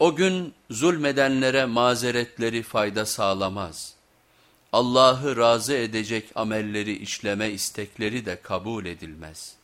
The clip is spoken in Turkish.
O gün zulmedenlere mazeretleri fayda sağlamaz. Allah'ı razı edecek amelleri işleme istekleri de kabul edilmez.''